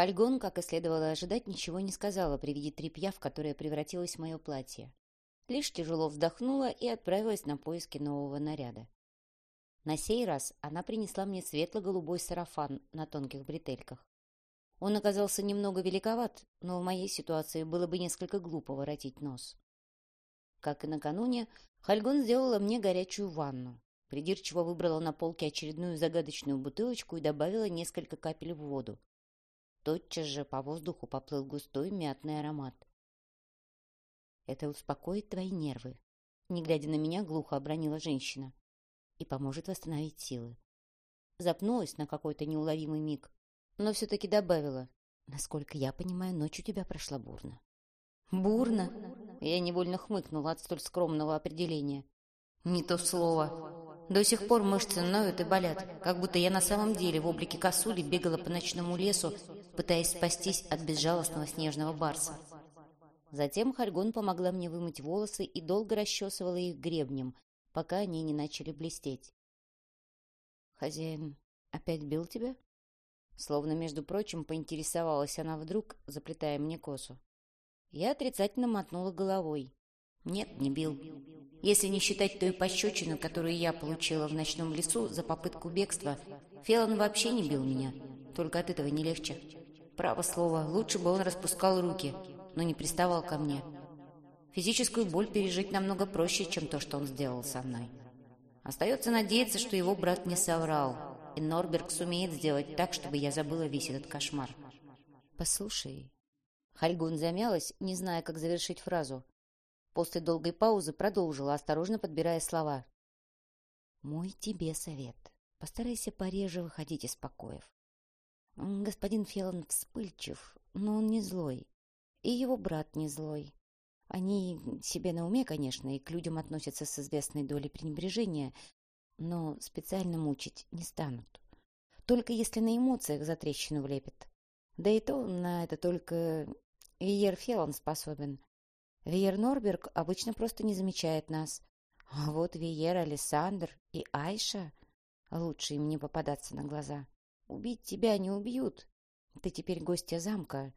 Хальгон, как и следовало ожидать, ничего не сказала при виде тряпья, в которое превратилось мое платье. Лишь тяжело вздохнула и отправилась на поиски нового наряда. На сей раз она принесла мне светло-голубой сарафан на тонких бретельках. Он оказался немного великоват, но в моей ситуации было бы несколько глупо воротить нос. Как и накануне, Хальгон сделала мне горячую ванну. Придирчиво выбрала на полке очередную загадочную бутылочку и добавила несколько капель в воду. Тотчас же по воздуху поплыл густой мятный аромат. «Это успокоит твои нервы», — не глядя на меня, глухо обронила женщина, «и поможет восстановить силы». Запнулась на какой-то неуловимый миг, но все-таки добавила, «Насколько я понимаю, ночь у тебя прошла бурно». «Бурно?» — я невольно хмыкнула от столь скромного определения. «Не то слово. До сих пор мышцы ноют и болят, как будто я на самом деле в облике косули бегала по ночному лесу, пытаясь спастись от безжалостного снежного барса. Затем Хальгун помогла мне вымыть волосы и долго расчесывала их гребнем, пока они не начали блестеть. «Хозяин опять бил тебя?» Словно, между прочим, поинтересовалась она вдруг, заплетая мне косу. Я отрицательно мотнула головой. «Нет, не бил. Если не считать той пощечины, которую я получила в ночном лесу за попытку бегства, Фелон вообще не бил меня. Только от этого не легче. Право слово, лучше бы он распускал руки, но не приставал ко мне. Физическую боль пережить намного проще, чем то, что он сделал со мной. Остается надеяться, что его брат не соврал, и Норберг сумеет сделать так, чтобы я забыла весь этот кошмар. «Послушай...» Хальгун замялась, не зная, как завершить фразу. После долгой паузы продолжила, осторожно подбирая слова. «Мой тебе совет. Постарайся пореже выходить из покоев. Господин Феллон вспыльчив, но он не злой. И его брат не злой. Они себе на уме, конечно, и к людям относятся с известной долей пренебрежения, но специально мучить не станут. Только если на эмоциях за трещину влепит. Да и то на это только Виер Феллон способен. Виер Норберг обычно просто не замечает нас. А вот Виер Александр и Айша лучше им не попадаться на глаза. Убить тебя не убьют. Ты теперь гостья замка.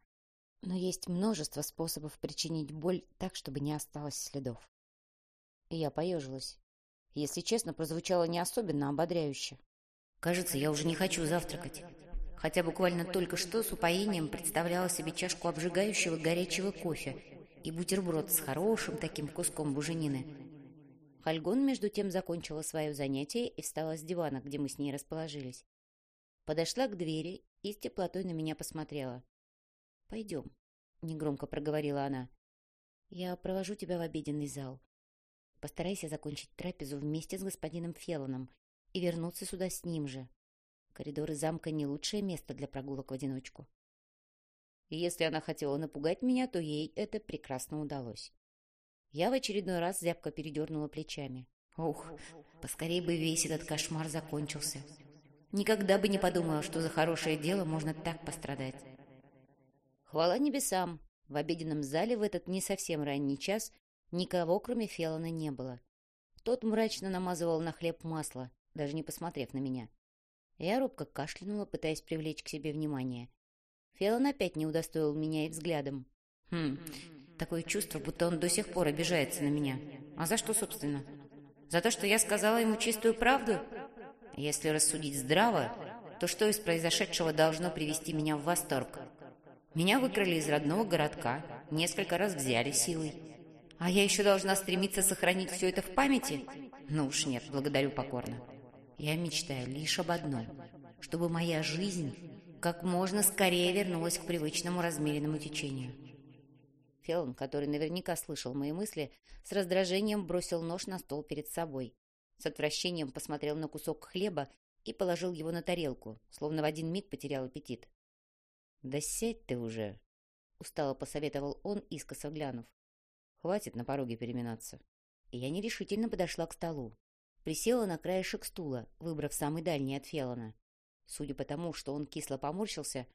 Но есть множество способов причинить боль так, чтобы не осталось следов. Я поежилась. Если честно, прозвучало не особенно ободряюще. Кажется, я уже не хочу завтракать. Хотя буквально только что с упоением представляла себе чашку обжигающего горячего кофе и бутерброд с хорошим таким куском буженины. Хальгон, между тем, закончила свое занятие и встала с дивана, где мы с ней расположились. Подошла к двери и с теплотой на меня посмотрела. «Пойдем», — негромко проговорила она. «Я провожу тебя в обеденный зал. Постарайся закончить трапезу вместе с господином Феллоном и вернуться сюда с ним же. Коридоры замка — не лучшее место для прогулок в одиночку». Если она хотела напугать меня, то ей это прекрасно удалось. Я в очередной раз зябко передернула плечами. Ух, поскорее бы весь этот кошмар закончился. Никогда бы не подумала, что за хорошее дело можно так пострадать. Хвала небесам! В обеденном зале в этот не совсем ранний час никого, кроме Феллона, не было. Тот мрачно намазывал на хлеб масло, даже не посмотрев на меня. Я робко кашлянула, пытаясь привлечь к себе внимание. Феллон опять не удостоил меня и взглядом. Хм, такое чувство, будто он до сих пор обижается на меня. А за что, собственно? За то, что я сказала ему чистую правду? Если рассудить здраво, то что из произошедшего должно привести меня в восторг? Меня выкрали из родного городка, несколько раз взяли силой. А я еще должна стремиться сохранить все это в памяти? Ну уж нет, благодарю покорно. Я мечтаю лишь об одном, чтобы моя жизнь как можно скорее вернулась к привычному размеренному течению. Фелон, который наверняка слышал мои мысли, с раздражением бросил нож на стол перед собой. С отвращением посмотрел на кусок хлеба и положил его на тарелку, словно в один миг потерял аппетит. «Да сядь ты уже!» — устало посоветовал он, искоса глянув. «Хватит на пороге переминаться». Я нерешительно подошла к столу. Присела на краешек стула, выбрав самый дальний от Фелона. Судя по тому, что он кисло поморщился,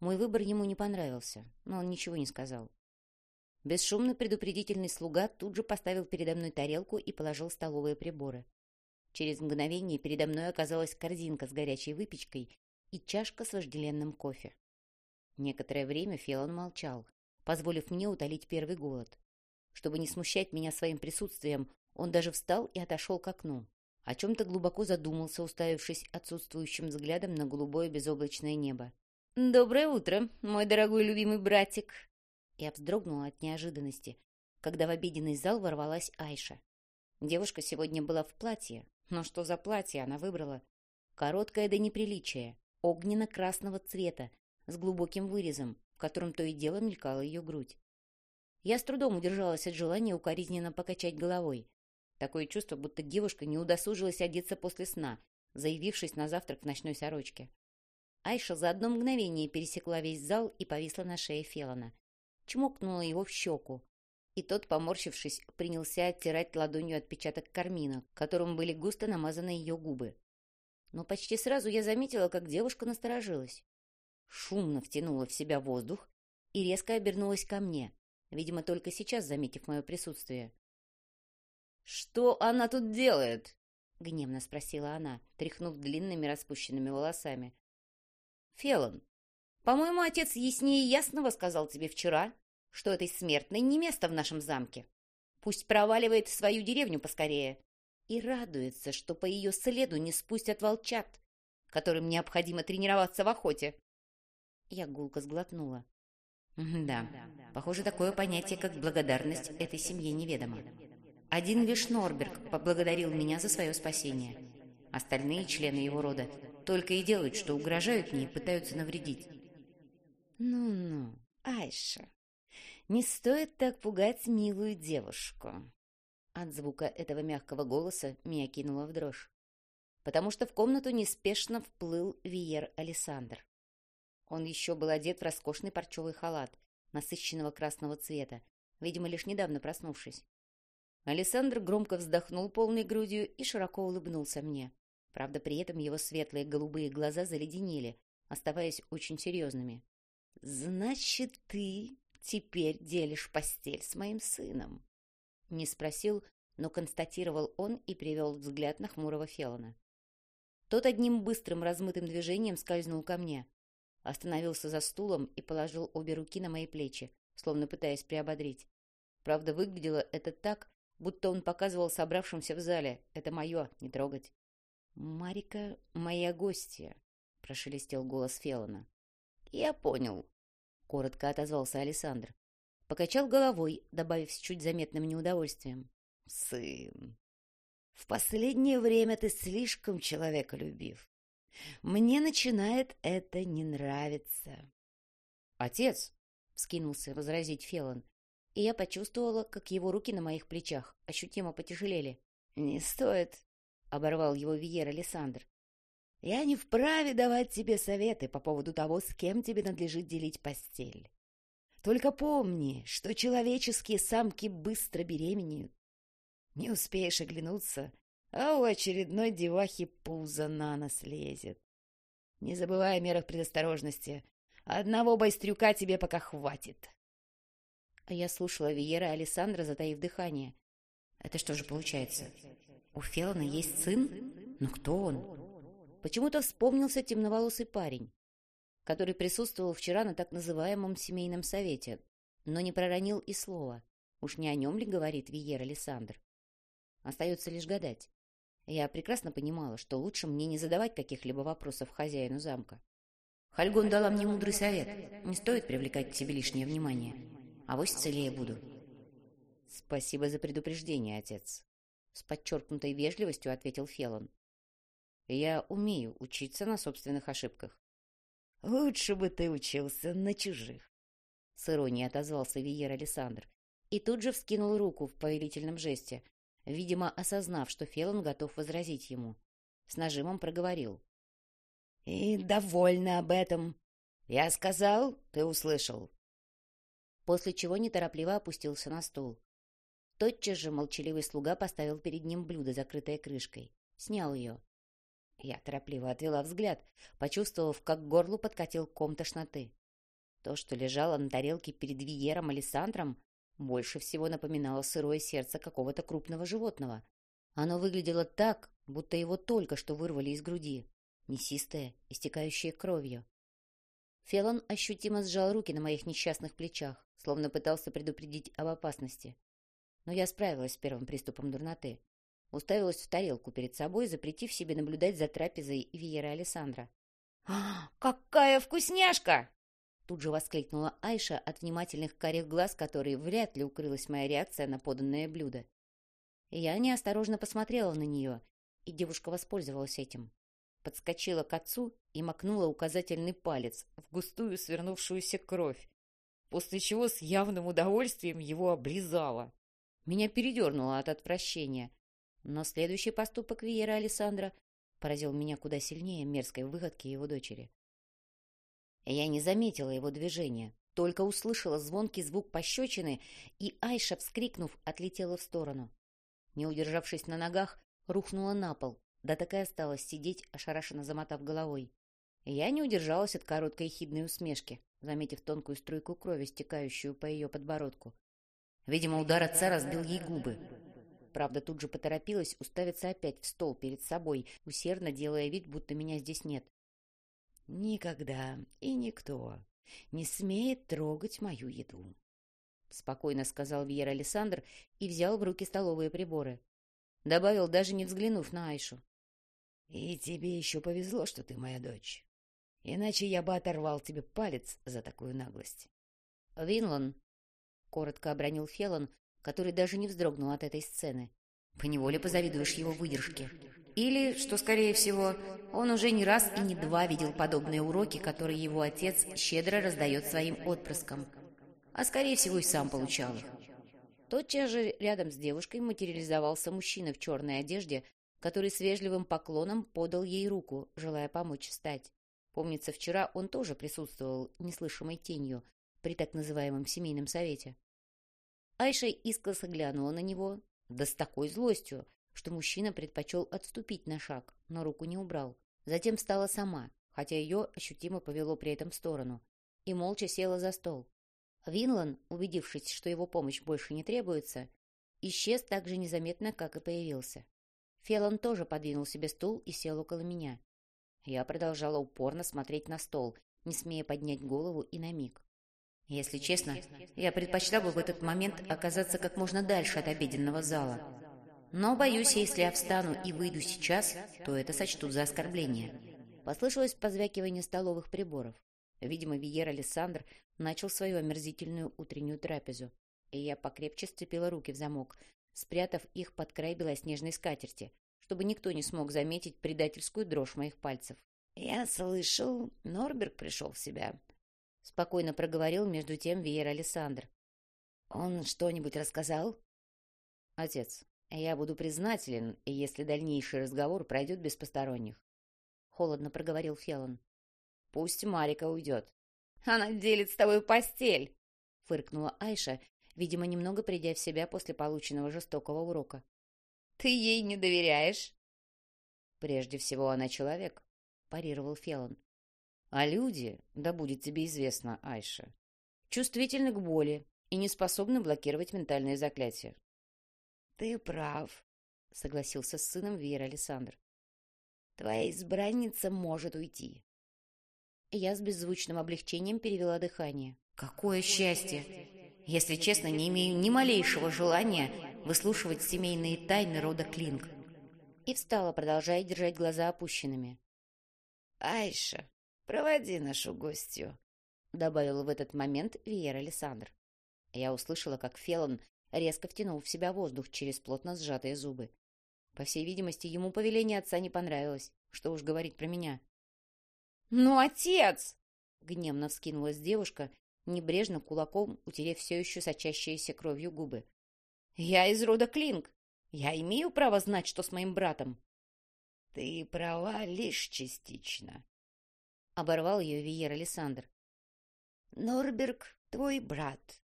мой выбор ему не понравился, но он ничего не сказал. Бесшумный предупредительный слуга тут же поставил передо мной тарелку и положил столовые приборы. Через мгновение передо мной оказалась корзинка с горячей выпечкой и чашка с вожделенным кофе. Некоторое время Фелон молчал, позволив мне утолить первый голод. Чтобы не смущать меня своим присутствием, он даже встал и отошел к окну. О чем-то глубоко задумался, уставившись отсутствующим взглядом на голубое безоблачное небо. «Доброе утро, мой дорогой любимый братик!» Я вздрогнула от неожиданности, когда в обеденный зал ворвалась Айша. Девушка сегодня была в платье, но что за платье она выбрала? Короткое до неприличия, огненно-красного цвета, с глубоким вырезом, в котором то и дело мелькала ее грудь. Я с трудом удержалась от желания укоризненно покачать головой. Такое чувство, будто девушка не удосужилась одеться после сна, заявившись на завтрак в ночной сорочке. Айша за одно мгновение пересекла весь зал и повисла на шее Фелана. Чмокнула его в щеку. И тот, поморщившись, принялся оттирать ладонью отпечаток кармина, которым были густо намазаны ее губы. Но почти сразу я заметила, как девушка насторожилась шумно втянула в себя воздух и резко обернулась ко мне, видимо, только сейчас заметив мое присутствие. «Что она тут делает?» — гневно спросила она, тряхнув длинными распущенными волосами. «Фелон, по-моему, отец яснее ясного сказал тебе вчера, что этой смертной не место в нашем замке. Пусть проваливает в свою деревню поскорее и радуется, что по ее следу не спустят волчат, которым необходимо тренироваться в охоте. Я гулко сглотнула. Да, похоже, такое понятие, как благодарность этой семье неведомо. Один лишь Норберг поблагодарил меня за свое спасение. Остальные члены его рода только и делают, что угрожают мне и пытаются навредить. Ну-ну, Айша, не стоит так пугать милую девушку. От звука этого мягкого голоса меня кинуло в дрожь, потому что в комнату неспешно вплыл Виер Александр. Он еще был одет в роскошный парчевый халат, насыщенного красного цвета, видимо, лишь недавно проснувшись. Александр громко вздохнул полной грудью и широко улыбнулся мне. Правда, при этом его светлые голубые глаза заледенели, оставаясь очень серьезными. «Значит, ты теперь делишь постель с моим сыном?» Не спросил, но констатировал он и привел взгляд на хмурого Фелона. Тот одним быстрым размытым движением скользнул ко мне, остановился за стулом и положил обе руки на мои плечи, словно пытаясь приободрить. Правда, выглядело это так, будто он показывал собравшимся в зале. Это мое, не трогать. «Марика — моя гостья», — прошелестел голос Феллона. «Я понял», — коротко отозвался Александр. Покачал головой, добавив с чуть заметным неудовольствием. «Сын, в последнее время ты слишком человеколюбив. Мне начинает это не нравиться. «Отец!» — вскинулся возразить Фелон, и я почувствовала, как его руки на моих плечах ощутимо потяжелели. «Не стоит!» — оборвал его Виер Александр. «Я не вправе давать тебе советы по поводу того, с кем тебе надлежит делить постель. Только помни, что человеческие самки быстро беременеют. Не успеешь оглянуться, а у очередной девахи пузо на нос лезет. Не забывай о мерах предосторожности. Одного байстрюка тебе пока хватит. А я слушала Виера и Александра, затаив дыхание. Это что же получается? У Фелана есть сын? Но кто он? Почему-то вспомнился темноволосый парень, который присутствовал вчера на так называемом семейном совете, но не проронил и слова. Уж не о нем ли говорит Виер Александр? Остается лишь гадать. Я прекрасно понимала, что лучше мне не задавать каких-либо вопросов хозяину замка. Хальгон дала мне мудрый совет. Не стоит привлекать к себе лишнее внимание. А вось целее буду. Спасибо за предупреждение, отец. С подчеркнутой вежливостью ответил Фелон. Я умею учиться на собственных ошибках. Лучше бы ты учился на чужих. С иронией отозвался Виер Александр и тут же вскинул руку в повелительном жесте, видимо, осознав, что Фелон готов возразить ему. С нажимом проговорил. «И довольна об этом. Я сказал, ты услышал». После чего неторопливо опустился на стул. Тотчас же молчаливый слуга поставил перед ним блюдо, закрытое крышкой. Снял ее. Я торопливо отвела взгляд, почувствовав, как к горлу подкатил ком тошноты. То, что лежало на тарелке перед Виером Александром, больше всего напоминало сырое сердце какого-то крупного животного. Оно выглядело так, будто его только что вырвали из груди, мясистое, истекающее кровью. Фелон ощутимо сжал руки на моих несчастных плечах, словно пытался предупредить об опасности. Но я справилась с первым приступом дурноты. Уставилась в тарелку перед собой, запретив себе наблюдать за трапезой Виера Александра. «А, «Какая вкусняшка!» Тут же воскликнула Айша от внимательных карих глаз, которые вряд ли укрылась моя реакция на поданное блюдо. Я неосторожно посмотрела на нее, и девушка воспользовалась этим. Подскочила к отцу и макнула указательный палец в густую свернувшуюся кровь, после чего с явным удовольствием его облизала. Меня передернуло от отвращения, но следующий поступок Виера Александра поразил меня куда сильнее мерзкой выходки его дочери. Я не заметила его движения, только услышала звонкий звук пощечины, и Айша, вскрикнув, отлетела в сторону. Не удержавшись на ногах, рухнула на пол, да так и осталась сидеть, ошарашенно замотав головой. Я не удержалась от короткой хидной усмешки, заметив тонкую струйку крови, стекающую по ее подбородку. Видимо, удар отца разбил ей губы. Правда, тут же поторопилась уставиться опять в стол перед собой, усердно делая вид, будто меня здесь нет. «Никогда и никто не смеет трогать мою еду», — спокойно сказал Вьер Александр и взял в руки столовые приборы. Добавил, даже не взглянув на Айшу. «И тебе еще повезло, что ты моя дочь. Иначе я бы оторвал тебе палец за такую наглость». «Винлан», — коротко обронил Фелон, который даже не вздрогнул от этой сцены. «Поневоле позавидуешь его выдержке». Или, что скорее всего, он уже не раз и не два видел подобные уроки, которые его отец щедро раздает своим отпрыскам. А скорее всего и сам получал их. Тотчас же рядом с девушкой материализовался мужчина в черной одежде, который с вежливым поклоном подал ей руку, желая помочь встать. Помнится, вчера он тоже присутствовал неслышимой тенью при так называемом семейном совете. Айша искоса глянула на него, да с такой злостью, что мужчина предпочел отступить на шаг, но руку не убрал. Затем встала сама, хотя ее ощутимо повело при этом в сторону, и молча села за стол. Винлан, убедившись, что его помощь больше не требуется, исчез так же незаметно, как и появился. Фелон тоже подвинул себе стул и сел около меня. Я продолжала упорно смотреть на стол, не смея поднять голову и на миг. Если честно, я предпочла бы в этот момент оказаться как можно дальше от обеденного зала. Но, боюсь, если я встану и выйду сейчас, то это сочтут за оскорбление. Послышалось позвякивание столовых приборов. Видимо, Виер Александр начал свою омерзительную утреннюю трапезу, и я покрепче сцепила руки в замок, спрятав их под край белоснежной скатерти, чтобы никто не смог заметить предательскую дрожь моих пальцев. «Я слышал, Норберг пришел в себя», — спокойно проговорил между тем Виер Александр. «Он что-нибудь рассказал?» «Отец, «Я буду признателен, если дальнейший разговор пройдет без посторонних», — холодно проговорил Фелон. «Пусть Марика уйдет». «Она делит с тобой постель!» — фыркнула Айша, видимо, немного придя в себя после полученного жестокого урока. «Ты ей не доверяешь?» «Прежде всего, она человек», — парировал Фелон. «А люди, да будет тебе известно, Айша, чувствительны к боли и не способны блокировать ментальные заклятия. «Ты прав», — согласился с сыном Вера Александр. «Твоя избранница может уйти». Я с беззвучным облегчением перевела дыхание. «Какое счастье! Если честно, не имею ни малейшего желания выслушивать семейные тайны рода Клинк». И встала, продолжая держать глаза опущенными. «Айша, проводи нашу гостью», — добавил в этот момент Виер Александр. Я услышала, как Фелон резко втянул в себя воздух через плотно сжатые зубы. По всей видимости, ему повеление отца не понравилось. Что уж говорить про меня. «Ну, отец!» — гневно вскинулась девушка, небрежно кулаком утерев все еще сочащиеся кровью губы. «Я из рода Клинк. Я имею право знать, что с моим братом». «Ты права лишь частично», — оборвал ее Виер Александр. «Норберг — твой брат,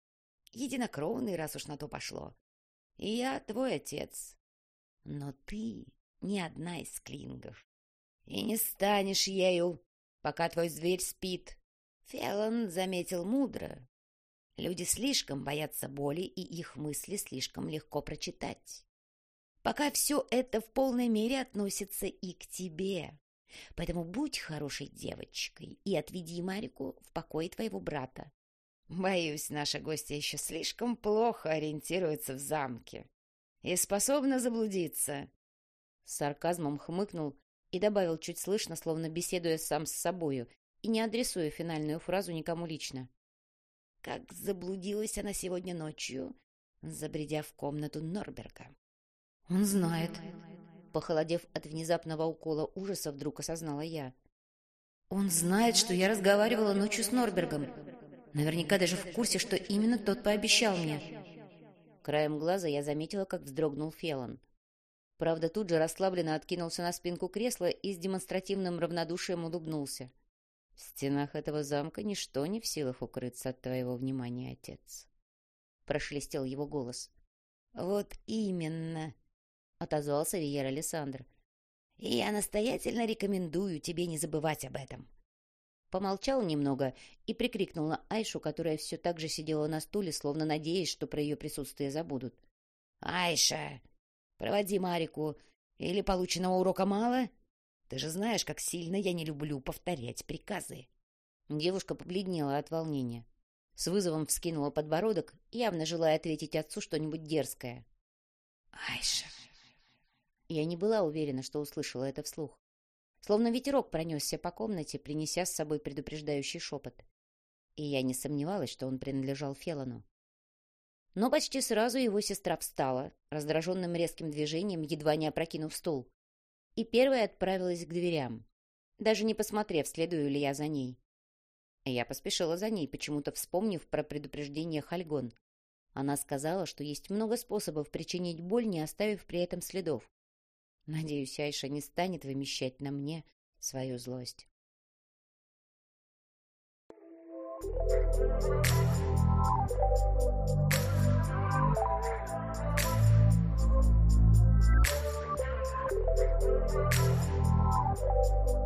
единокровный, раз уж на то пошло. И я твой отец. Но ты не одна из клингов. И не станешь ею, пока твой зверь спит. Фелон заметил мудро. Люди слишком боятся боли, и их мысли слишком легко прочитать. Пока все это в полной мере относится и к тебе. Поэтому будь хорошей девочкой и отведи Марику в покой твоего брата. Боюсь, наша гостья еще слишком плохо ориентируется в замке и способна заблудиться. С сарказмом хмыкнул и добавил чуть слышно, словно беседуя сам с собою и не адресуя финальную фразу никому лично. Как заблудилась она сегодня ночью, забредя в комнату Норберга. «Он знает», Похолодев от внезапного укола ужаса, вдруг осознала я. «Он знает, что я разговаривала ночью с Норбергом. Наверняка даже в курсе, что именно тот пообещал мне». Краем глаза я заметила, как вздрогнул Фелон. Правда, тут же расслабленно откинулся на спинку кресла и с демонстративным равнодушием улыбнулся. «В стенах этого замка ничто не в силах укрыться от твоего внимания, отец», — прошелестел его голос. «Вот именно», — отозвался Виер Александр. «И я настоятельно рекомендую тебе не забывать об этом». Помолчал немного и прикрикнул на Айшу, которая все так же сидела на стуле, словно надеясь, что про ее присутствие забудут. «Айша, проводи Марику. Или полученного урока мало? Ты же знаешь, как сильно я не люблю повторять приказы». Девушка побледнела от волнения. С вызовом вскинула подбородок, явно желая ответить отцу что-нибудь дерзкое. «Айша!» Я не была уверена, что услышала это вслух. Словно ветерок пронесся по комнате, принеся с собой предупреждающий шепот. И я не сомневалась, что он принадлежал Фелану. Но почти сразу его сестра встала, раздраженным резким движением, едва не опрокинув стул, и первая отправилась к дверям, даже не посмотрев, следую ли я за ней. Я поспешила за ней, почему-то вспомнив про предупреждение Хальгон. Она сказала, что есть много способов причинить боль, не оставив при этом следов. Надеюсь, Айша не станет вымещать на мне свою злость. Thank you.